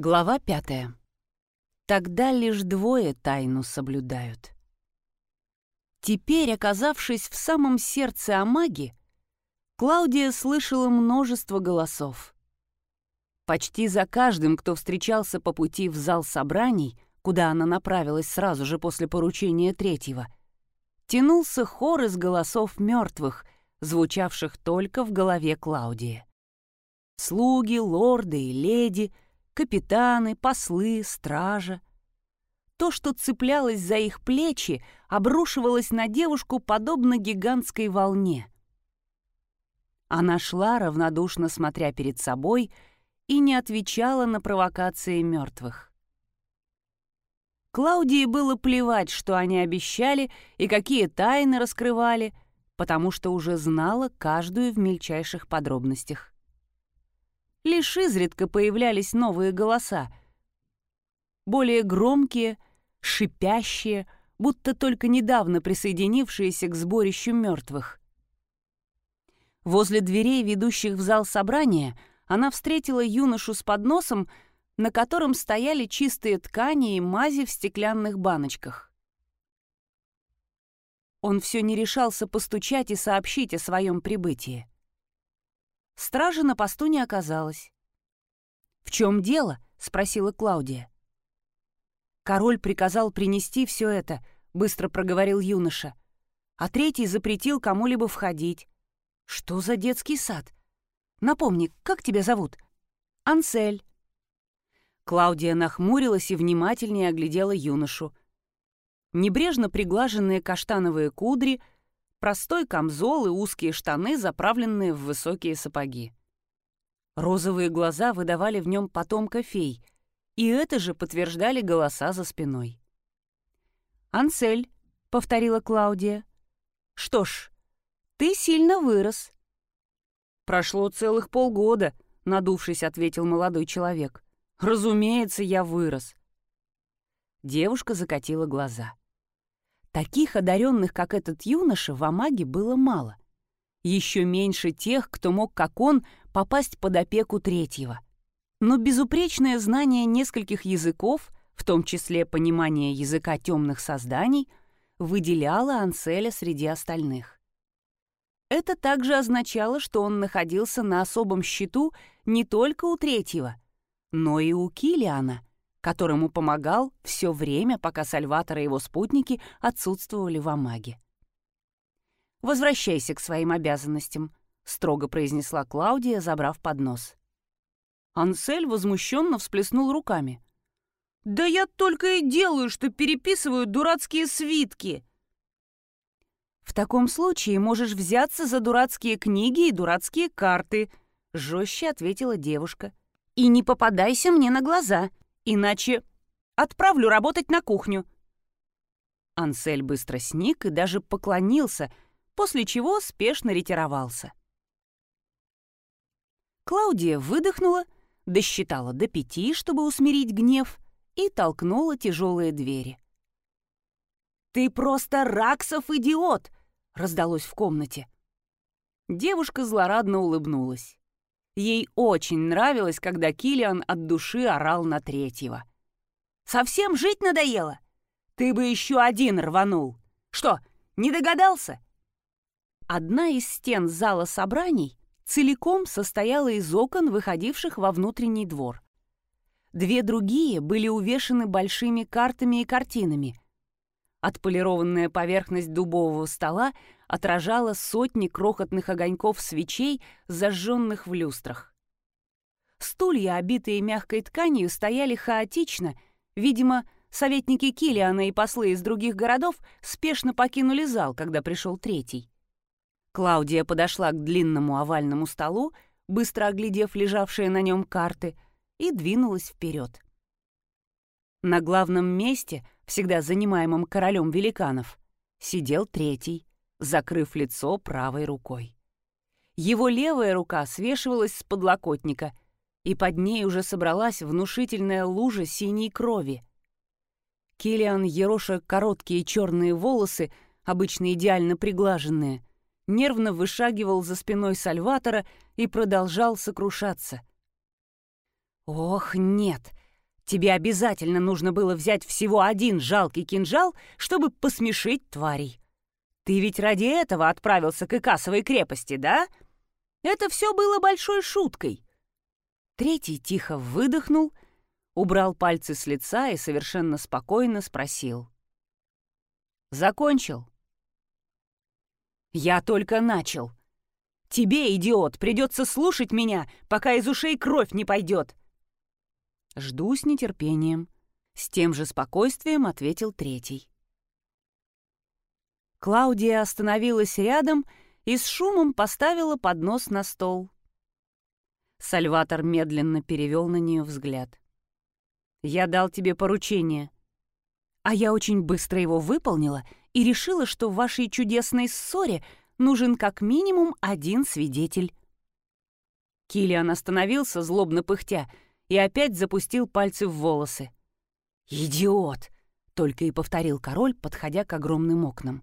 Глава пятая. Тогда лишь двое тайну соблюдают. Теперь, оказавшись в самом сердце Амаги, Клаудия слышала множество голосов. Почти за каждым, кто встречался по пути в зал собраний, куда она направилась сразу же после поручения третьего, тянулся хор из голосов мертвых, звучавших только в голове Клаудии. Слуги, лорды и леди — капитаны, послы, стража. То, что цеплялось за их плечи, обрушивалось на девушку подобно гигантской волне. Она шла, равнодушно смотря перед собой, и не отвечала на провокации мертвых. Клаудии было плевать, что они обещали и какие тайны раскрывали, потому что уже знала каждую в мельчайших подробностях. Лишь изредка появлялись новые голоса. Более громкие, шипящие, будто только недавно присоединившиеся к сборищу мертвых. Возле дверей, ведущих в зал собрания, она встретила юношу с подносом, на котором стояли чистые ткани и мази в стеклянных баночках. Он все не решался постучать и сообщить о своем прибытии. Стражи на посту не оказалось. «В чем дело?» — спросила Клаудия. «Король приказал принести все это», — быстро проговорил юноша. «А третий запретил кому-либо входить. Что за детский сад? Напомни, как тебя зовут?» «Ансель». Клаудия нахмурилась и внимательнее оглядела юношу. Небрежно приглаженные каштановые кудри — простой камзол и узкие штаны, заправленные в высокие сапоги. Розовые глаза выдавали в нем потомка фей, и это же подтверждали голоса за спиной. «Ансель», — повторила Клаудия. «Что ж, ты сильно вырос». «Прошло целых полгода», — надувшись, ответил молодой человек. «Разумеется, я вырос». Девушка закатила глаза. Таких одаренных, как этот юноша, в Амаге было мало. Еще меньше тех, кто мог, как он, попасть под опеку третьего. Но безупречное знание нескольких языков, в том числе понимание языка темных созданий, выделяло Анселя среди остальных. Это также означало, что он находился на особом счету не только у третьего, но и у Килиана, которому помогал все время, пока Сальватор и его спутники отсутствовали в Амаге. «Возвращайся к своим обязанностям», — строго произнесла Клаудия, забрав поднос. Ансель возмущенно всплеснул руками. «Да я только и делаю, что переписываю дурацкие свитки!» «В таком случае можешь взяться за дурацкие книги и дурацкие карты», — жестче ответила девушка. «И не попадайся мне на глаза. Иначе отправлю работать на кухню». Ансель быстро сник и даже поклонился, после чего спешно ретировался. Клаудия выдохнула, досчитала до пяти, чтобы усмирить гнев, и толкнула тяжелые двери. «Ты просто Раксов идиот!» — раздалось в комнате. Девушка злорадно улыбнулась. Ей очень нравилось, когда Килиан от души орал на третьего. «Совсем жить надоело? Ты бы еще один рванул. Что, не догадался?» Одна из стен зала собраний целиком состояла из окон, выходивших во внутренний двор. Две другие были увешаны большими картами и картинами. Отполированная поверхность дубового стола отражала сотни крохотных огоньков свечей, зажженных в люстрах. Стулья, обитые мягкой тканью, стояли хаотично. Видимо, советники Килиана и послы из других городов спешно покинули зал, когда пришел третий. Клаудия подошла к длинному овальному столу, быстро оглядев лежавшие на нем карты, и двинулась вперед. На главном месте, всегда занимаемом королем великанов, сидел третий, закрыв лицо правой рукой. Его левая рука свешивалась с подлокотника, и под ней уже собралась внушительная лужа синей крови. Килиан, ероша короткие черные волосы, обычно идеально приглаженные, нервно вышагивал за спиной Сальватора и продолжал сокрушаться. «Ох, нет, Тебе обязательно нужно было взять всего один жалкий кинжал, чтобы посмешить тварей. Ты ведь ради этого отправился к Икасовой крепости, да? Это все было большой шуткой. Третий тихо выдохнул, убрал пальцы с лица и совершенно спокойно спросил. «Закончил?» «Я только начал. Тебе, идиот, придется слушать меня, пока из ушей кровь не пойдет. «Жду с нетерпением», — с тем же спокойствием ответил третий. Клаудия остановилась рядом и с шумом поставила поднос на стол. Сальватор медленно перевел на нее взгляд. «Я дал тебе поручение, а я очень быстро его выполнила и решила, что в вашей чудесной ссоре нужен как минимум один свидетель». Килиан остановился, злобно пыхтя, — и опять запустил пальцы в волосы. «Идиот!» — только и повторил король, подходя к огромным окнам.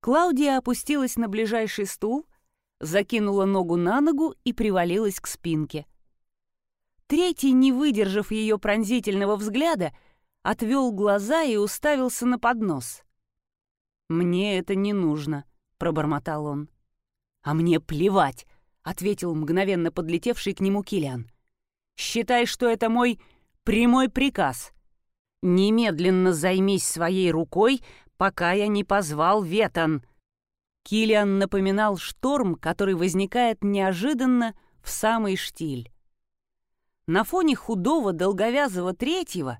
Клаудия опустилась на ближайший стул, закинула ногу на ногу и привалилась к спинке. Третий, не выдержав ее пронзительного взгляда, отвел глаза и уставился на поднос. «Мне это не нужно», — пробормотал он. «А мне плевать», — ответил мгновенно подлетевший к нему Килиан. Считай, что это мой прямой приказ. Немедленно займись своей рукой, пока я не позвал Ветан». Килиан напоминал шторм, который возникает неожиданно в самый штиль. На фоне худого, долговязого третьего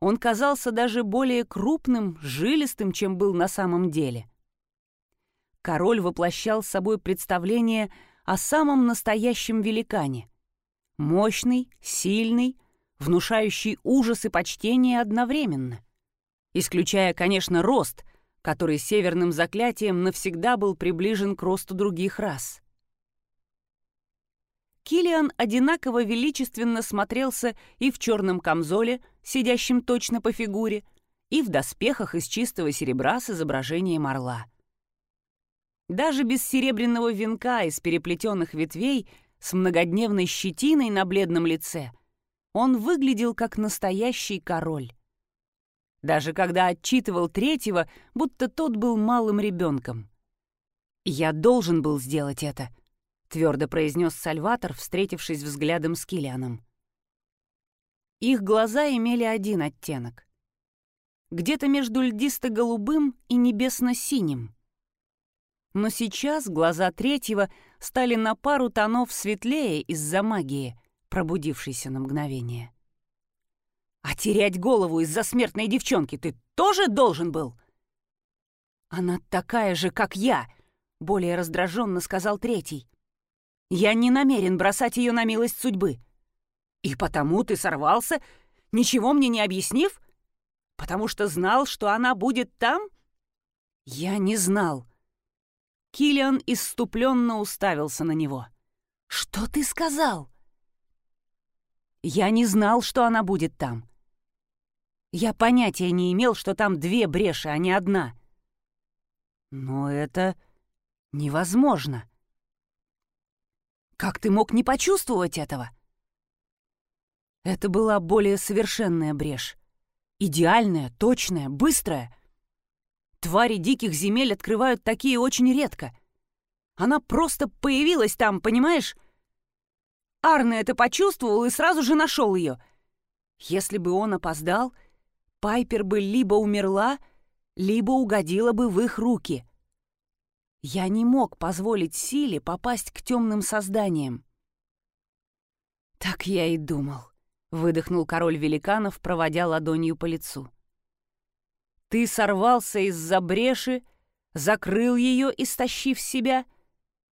он казался даже более крупным, жилистым, чем был на самом деле. Король воплощал собой представление о самом настоящем великане — Мощный, сильный, внушающий ужас и почтение одновременно. Исключая, конечно, рост, который северным заклятием навсегда был приближен к росту других рас. Килиан одинаково величественно смотрелся и в черном камзоле, сидящем точно по фигуре, и в доспехах из чистого серебра с изображением орла. Даже без серебряного венка из переплетенных ветвей — с многодневной щетиной на бледном лице, он выглядел как настоящий король. Даже когда отчитывал третьего, будто тот был малым ребенком. «Я должен был сделать это», — твердо произнес Сальватор, встретившись взглядом с Килианом. Их глаза имели один оттенок. Где-то между льдисто-голубым и небесно-синим. Но сейчас глаза третьего стали на пару тонов светлее из-за магии, пробудившейся на мгновение. «А терять голову из-за смертной девчонки ты тоже должен был?» «Она такая же, как я», — более раздраженно сказал третий. «Я не намерен бросать ее на милость судьбы. И потому ты сорвался, ничего мне не объяснив? Потому что знал, что она будет там?» «Я не знал», Килиан иступленно уставился на него. «Что ты сказал?» «Я не знал, что она будет там. Я понятия не имел, что там две бреши, а не одна. Но это невозможно. Как ты мог не почувствовать этого?» Это была более совершенная брешь. Идеальная, точная, быстрая. Твари диких земель открывают такие очень редко. Она просто появилась там, понимаешь? Арне это почувствовал и сразу же нашел ее. Если бы он опоздал, Пайпер бы либо умерла, либо угодила бы в их руки. Я не мог позволить силе попасть к темным созданиям. «Так я и думал», — выдохнул король великанов, проводя ладонью по лицу. Ты сорвался из-за бреши, закрыл ее, истощив себя,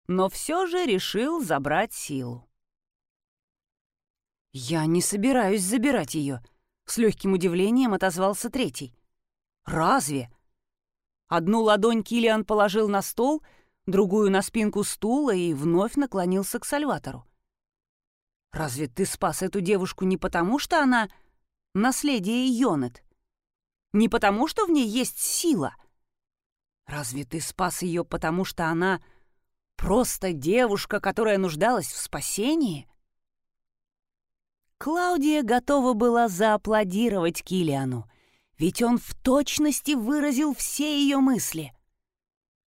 но все же решил забрать силу. «Я не собираюсь забирать ее», — с легким удивлением отозвался третий. «Разве?» Одну ладонь Килиан положил на стол, другую на спинку стула и вновь наклонился к Сальватору. «Разве ты спас эту девушку не потому, что она наследие Йонет? Не потому, что в ней есть сила. Разве ты спас ее потому, что она просто девушка, которая нуждалась в спасении? Клаудия готова была зааплодировать Килиану, ведь он в точности выразил все ее мысли.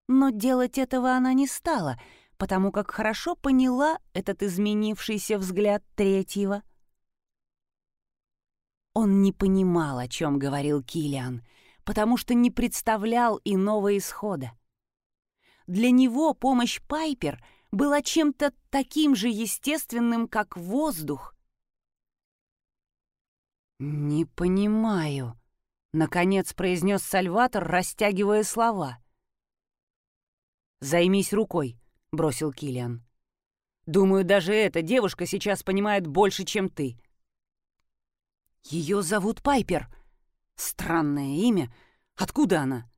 Но делать этого она не стала, потому как хорошо поняла этот изменившийся взгляд третьего. Он не понимал, о чем говорил Килиан, потому что не представлял иного исхода. Для него помощь Пайпер была чем-то таким же естественным, как воздух. «Не понимаю», — наконец произнес Сальватор, растягивая слова. «Займись рукой», — бросил Килиан. «Думаю, даже эта девушка сейчас понимает больше, чем ты». «Ее зовут Пайпер. Странное имя. Откуда она?»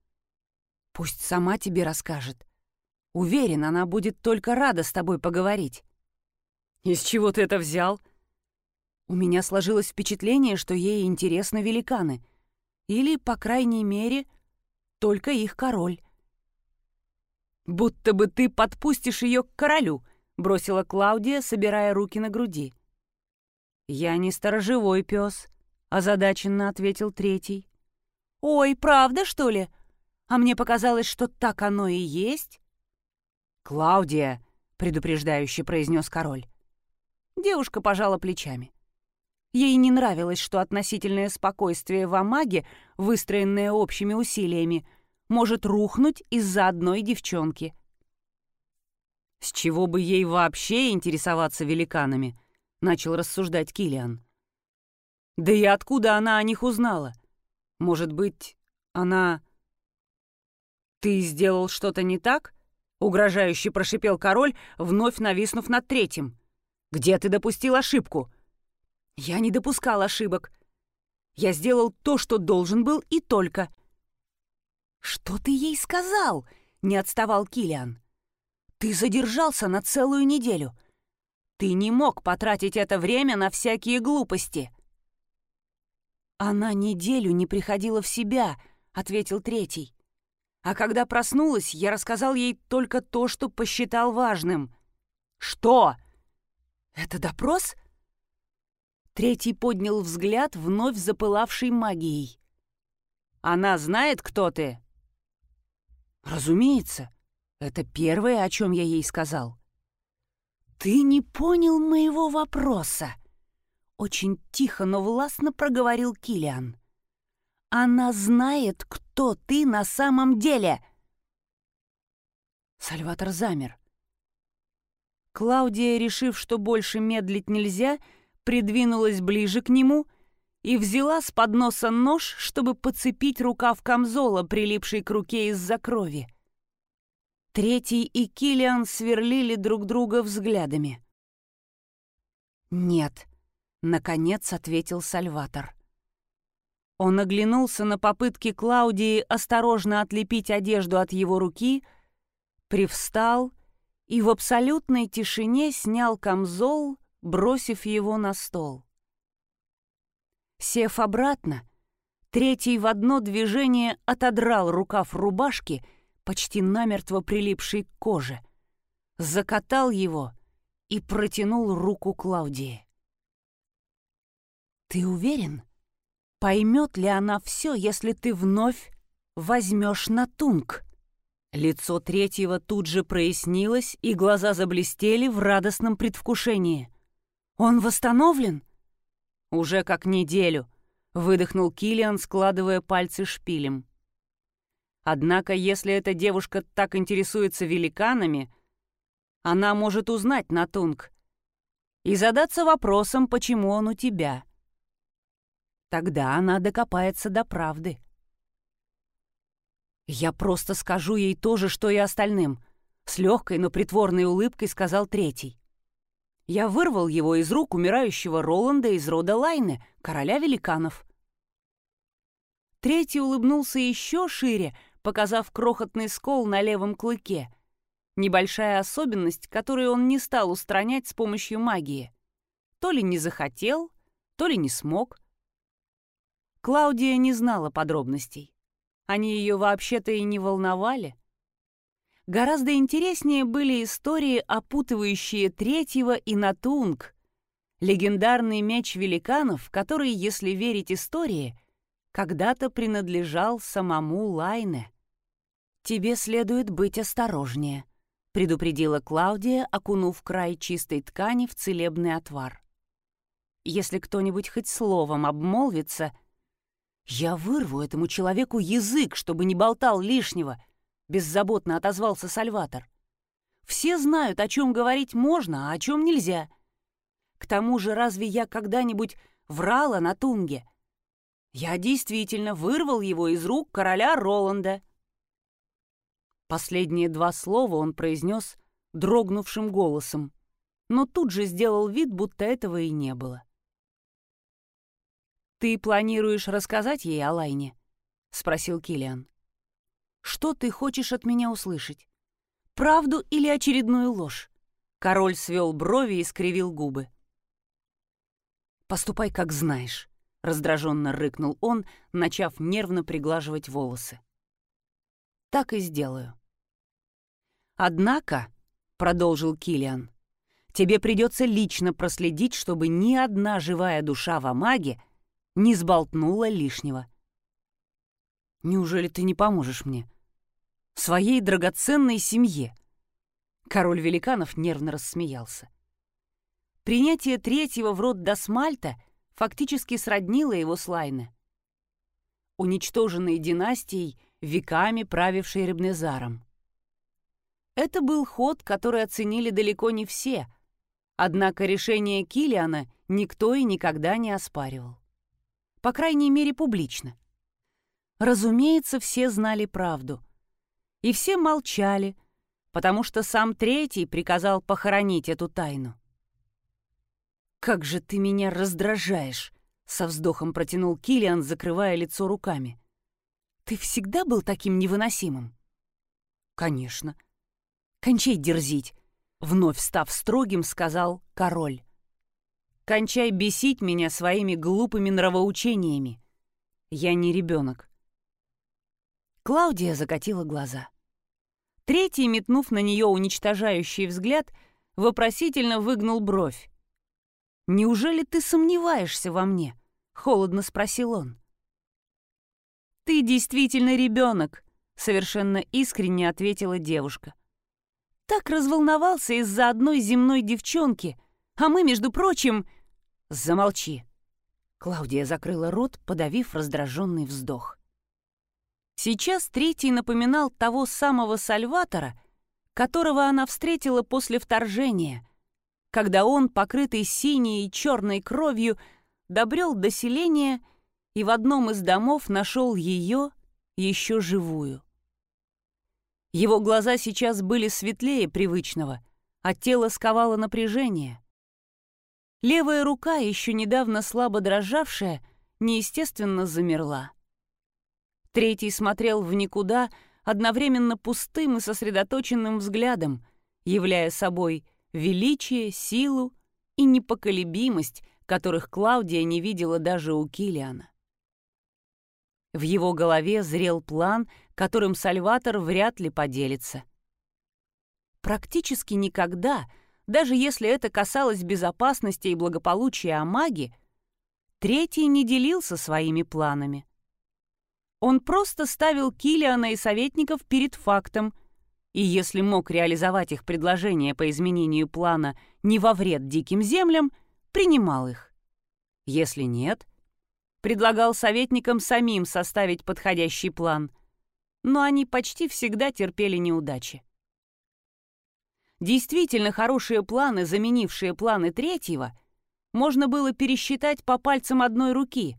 «Пусть сама тебе расскажет. Уверен, она будет только рада с тобой поговорить». «Из чего ты это взял?» У меня сложилось впечатление, что ей интересны великаны. Или, по крайней мере, только их король. «Будто бы ты подпустишь ее к королю», — бросила Клаудия, собирая руки на груди. «Я не сторожевой пес», — озадаченно ответил третий. «Ой, правда, что ли? А мне показалось, что так оно и есть». «Клаудия», — предупреждающе произнес король. Девушка пожала плечами. Ей не нравилось, что относительное спокойствие в Амаге, выстроенное общими усилиями, может рухнуть из-за одной девчонки. «С чего бы ей вообще интересоваться великанами?» — начал рассуждать Килиан. «Да и откуда она о них узнала? Может быть, она...» «Ты сделал что-то не так?» — угрожающе прошипел король, вновь нависнув над третьим. «Где ты допустил ошибку?» Я не допускал ошибок. Я сделал то, что должен был, и только. «Что ты ей сказал?» — не отставал Килиан. «Ты задержался на целую неделю. Ты не мог потратить это время на всякие глупости». «Она неделю не приходила в себя», — ответил третий. «А когда проснулась, я рассказал ей только то, что посчитал важным». «Что?» «Это допрос?» Третий поднял взгляд, вновь запылавший магией. «Она знает, кто ты?» «Разумеется. Это первое, о чем я ей сказал». «Ты не понял моего вопроса», — очень тихо, но властно проговорил Килиан. «Она знает, кто ты на самом деле!» Сальватор замер. Клаудия, решив, что больше медлить нельзя, — придвинулась ближе к нему и взяла с подноса нож, чтобы подцепить рукав камзола, прилипший к руке из-за крови. Третий и Килиан сверлили друг друга взглядами. «Нет», — наконец ответил Сальватор. Он оглянулся на попытки Клаудии осторожно отлепить одежду от его руки, привстал и в абсолютной тишине снял камзол, бросив его на стол. Сев обратно, третий в одно движение отодрал рукав рубашки, почти намертво прилипшей к коже, закатал его и протянул руку Клаудии. «Ты уверен? Поймет ли она все, если ты вновь возьмешь на тунг?» Лицо третьего тут же прояснилось, и глаза заблестели в радостном предвкушении. «Он восстановлен?» «Уже как неделю», — выдохнул Килиан, складывая пальцы шпилем. «Однако, если эта девушка так интересуется великанами, она может узнать Натунг и задаться вопросом, почему он у тебя. Тогда она докопается до правды». «Я просто скажу ей то же, что и остальным», — с легкой, но притворной улыбкой сказал третий. Я вырвал его из рук умирающего Роланда из рода Лайны, короля великанов. Третий улыбнулся еще шире, показав крохотный скол на левом клыке. Небольшая особенность, которую он не стал устранять с помощью магии. То ли не захотел, то ли не смог. Клаудия не знала подробностей. Они ее вообще-то и не волновали. Гораздо интереснее были истории, опутывающие третьего и Натунг, Легендарный меч великанов, который, если верить истории, когда-то принадлежал самому Лайне. «Тебе следует быть осторожнее», — предупредила Клаудия, окунув край чистой ткани в целебный отвар. «Если кто-нибудь хоть словом обмолвится, я вырву этому человеку язык, чтобы не болтал лишнего», — беззаботно отозвался Сальватор. «Все знают, о чем говорить можно, а о чем нельзя. К тому же, разве я когда-нибудь врала на Тунге? Я действительно вырвал его из рук короля Роланда». Последние два слова он произнес дрогнувшим голосом, но тут же сделал вид, будто этого и не было. «Ты планируешь рассказать ей о Лайне?» — спросил Килиан. «Что ты хочешь от меня услышать? Правду или очередную ложь?» Король свел брови и скривил губы. «Поступай, как знаешь», — раздраженно рыкнул он, начав нервно приглаживать волосы. «Так и сделаю». «Однако», — продолжил Килиан, — «тебе придется лично проследить, чтобы ни одна живая душа в Амаге не сболтнула лишнего». «Неужели ты не поможешь мне? Своей драгоценной семье?» Король великанов нервно рассмеялся. Принятие третьего в род Дасмальта фактически сроднило его с Лайне. Уничтоженной династией, веками правившей Ребнезаром. Это был ход, который оценили далеко не все, однако решение Килиана никто и никогда не оспаривал. По крайней мере, публично. Разумеется, все знали правду. И все молчали, потому что сам Третий приказал похоронить эту тайну. «Как же ты меня раздражаешь!» — со вздохом протянул Килиан, закрывая лицо руками. «Ты всегда был таким невыносимым?» «Конечно». «Кончай дерзить!» — вновь став строгим, сказал король. «Кончай бесить меня своими глупыми нравоучениями. Я не ребенок». Клаудия закатила глаза. Третий, метнув на нее уничтожающий взгляд, вопросительно выгнул бровь. «Неужели ты сомневаешься во мне?» — холодно спросил он. «Ты действительно ребенок», — совершенно искренне ответила девушка. «Так разволновался из-за одной земной девчонки, а мы, между прочим...» «Замолчи!» Клаудия закрыла рот, подавив раздраженный вздох. Сейчас третий напоминал того самого Сальватора, которого она встретила после вторжения, когда он, покрытый синей и черной кровью, добрел до селения и в одном из домов нашел ее еще живую. Его глаза сейчас были светлее привычного, а тело сковало напряжение. Левая рука, еще недавно слабо дрожавшая, неестественно замерла. Третий смотрел в никуда одновременно пустым и сосредоточенным взглядом, являя собой — величие, силу и непоколебимость, которых Клаудия не видела даже у Килиана. В его голове зрел план, которым Сальватор вряд ли поделится. Практически никогда, даже если это касалось безопасности и благополучия Амаги, Третий не делился своими планами. Он просто ставил Килиана и советников перед фактом — и если мог реализовать их предложения по изменению плана не во вред диким землям, принимал их. Если нет, предлагал советникам самим составить подходящий план, но они почти всегда терпели неудачи. Действительно хорошие планы, заменившие планы третьего, можно было пересчитать по пальцам одной руки.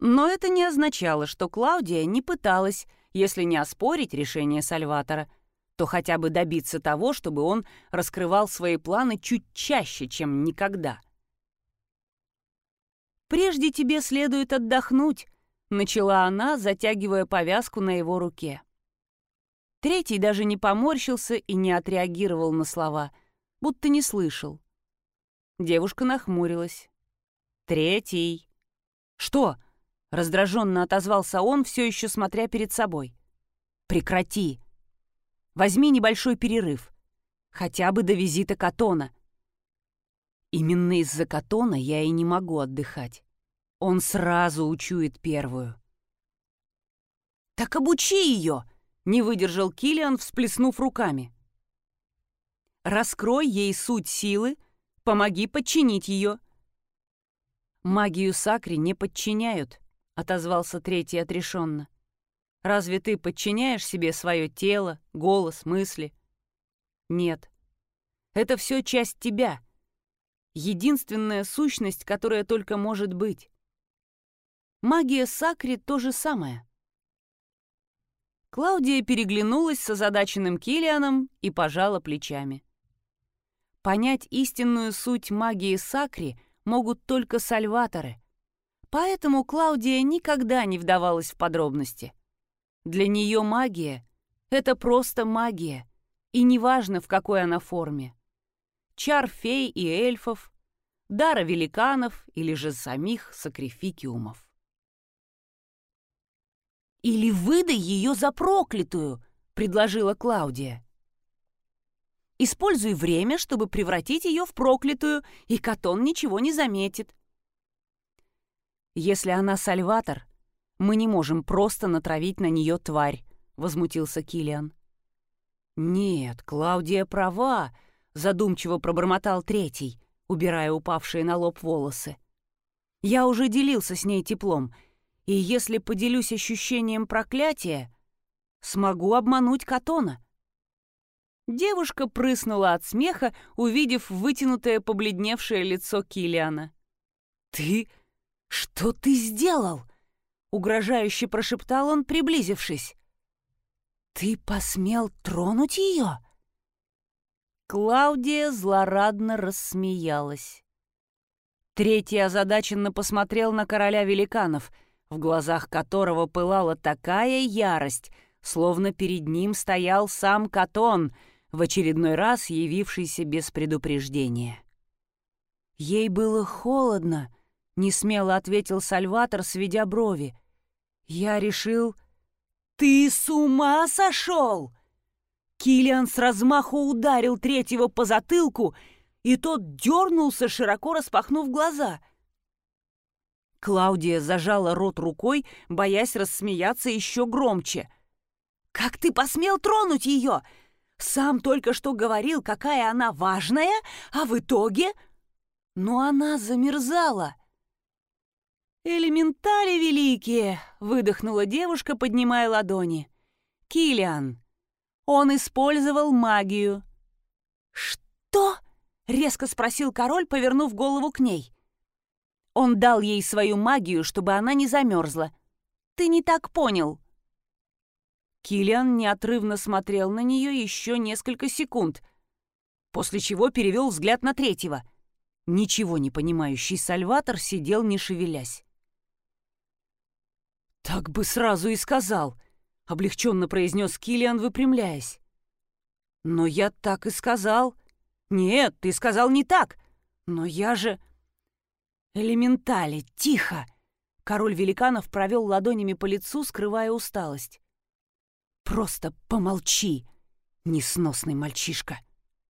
Но это не означало, что Клаудия не пыталась, если не оспорить решение Сальватора, то хотя бы добиться того, чтобы он раскрывал свои планы чуть чаще, чем никогда. «Прежде тебе следует отдохнуть», — начала она, затягивая повязку на его руке. Третий даже не поморщился и не отреагировал на слова, будто не слышал. Девушка нахмурилась. «Третий». «Что?» — раздраженно отозвался он, все еще смотря перед собой. «Прекрати!» Возьми небольшой перерыв. Хотя бы до визита Катона. Именно из-за Катона я и не могу отдыхать. Он сразу учует первую. «Так обучи ее!» — не выдержал Килиан, всплеснув руками. «Раскрой ей суть силы, помоги подчинить ее». «Магию Сакри не подчиняют», — отозвался третий отрешенно. «Разве ты подчиняешь себе свое тело, голос, мысли?» «Нет. Это все часть тебя. Единственная сущность, которая только может быть. Магия Сакри то же самое. Клаудия переглянулась с озадаченным Килианом и пожала плечами. Понять истинную суть магии Сакри могут только сальваторы, поэтому Клаудия никогда не вдавалась в подробности. Для нее магия — это просто магия, и неважно, в какой она форме. Чар фей и эльфов, дара великанов или же самих сакрификиумов. «Или выдай ее за проклятую», — предложила Клаудия. «Используй время, чтобы превратить ее в проклятую, и Катон ничего не заметит». «Если она сальватор, мы не можем просто натравить на нее тварь», — возмутился Килиан. «Нет, Клаудия права», — задумчиво пробормотал третий, убирая упавшие на лоб волосы. «Я уже делился с ней теплом», — и если поделюсь ощущением проклятия, смогу обмануть Катона. Девушка прыснула от смеха, увидев вытянутое побледневшее лицо Килиана. «Ты? Что ты сделал?» — угрожающе прошептал он, приблизившись. «Ты посмел тронуть ее?» Клаудия злорадно рассмеялась. Третий озадаченно посмотрел на короля великанов — в глазах которого пылала такая ярость, словно перед ним стоял сам Катон, в очередной раз явившийся без предупреждения. «Ей было холодно», — несмело ответил Сальватор, сведя брови. «Я решил...» «Ты с ума сошел?» Килиан с размаху ударил третьего по затылку, и тот дернулся, широко распахнув глаза — Клаудия зажала рот рукой, боясь рассмеяться еще громче. «Как ты посмел тронуть ее? Сам только что говорил, какая она важная, а в итоге...» Но она замерзала. «Элементали великие!» — выдохнула девушка, поднимая ладони. «Киллиан, он использовал магию». «Что?» — резко спросил король, повернув голову к ней. Он дал ей свою магию, чтобы она не замерзла. Ты не так понял. Килиан неотрывно смотрел на нее еще несколько секунд, после чего перевел взгляд на третьего. Ничего не понимающий Сальватор сидел, не шевелясь. «Так бы сразу и сказал», — облегченно произнес Килиан, выпрямляясь. «Но я так и сказал». «Нет, ты сказал не так. Но я же...» «Элементали, тихо!» Король великанов провел ладонями по лицу, скрывая усталость. «Просто помолчи, несносный мальчишка!»